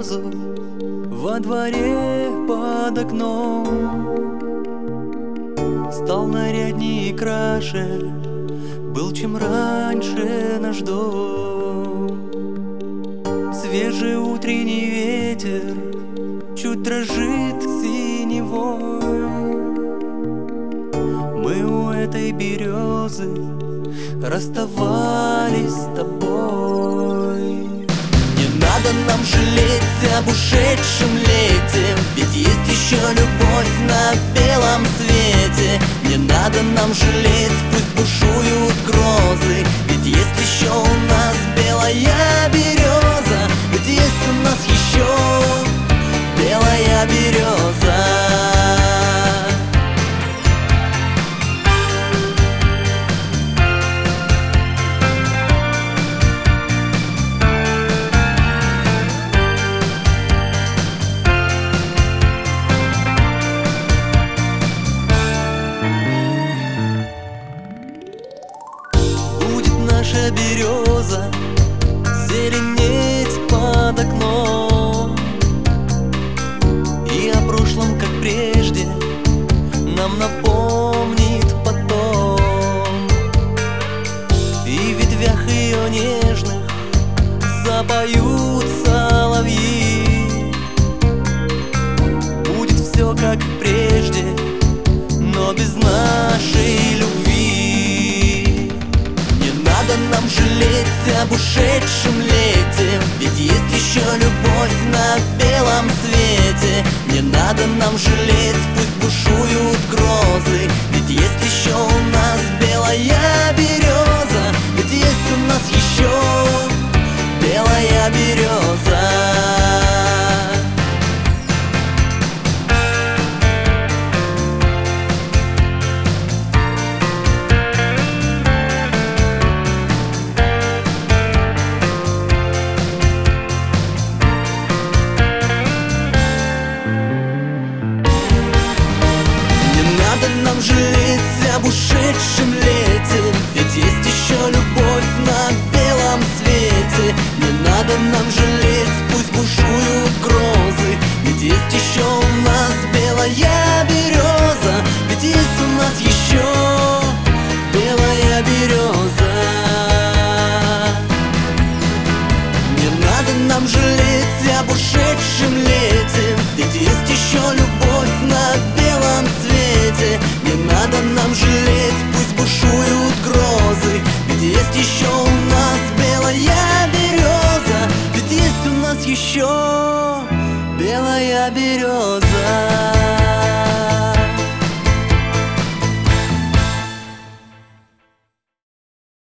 березу Во дворе под окном. Стал наряднее и краше Был чем раньше наш дом. Свежий утренний ветер Чуть дрожит синевой. Мы у этой березы Расставались с тобой надо нам жалеть об ушедшем лете. Ведь есть еще любовь на белом свете. Не надо нам жалеть, пусть бушуют грозы береза Зеленеть под окном. И о прошлом, как прежде Нам напомнит потом. И в ветвях ее нежных Запоют соловьи нам жалеть об ушедшем лете. Ведь есть еще любовь на белом свете. Не надо нам жалеть, об ушедшем лете. Ведь есть еще любовь на белом свете. Не надо нам жалеть, пусть бушуют грозы. Ведь есть еще у нас белая береза. Ведь есть у нас еще белая береза. Не надо нам жалеть об ушедшем лете. Ведь есть еще любовь на белом надо нам жалеть, пусть бушуют грозы. Ведь есть еще у нас белая береза. Ведь есть у нас еще белая береза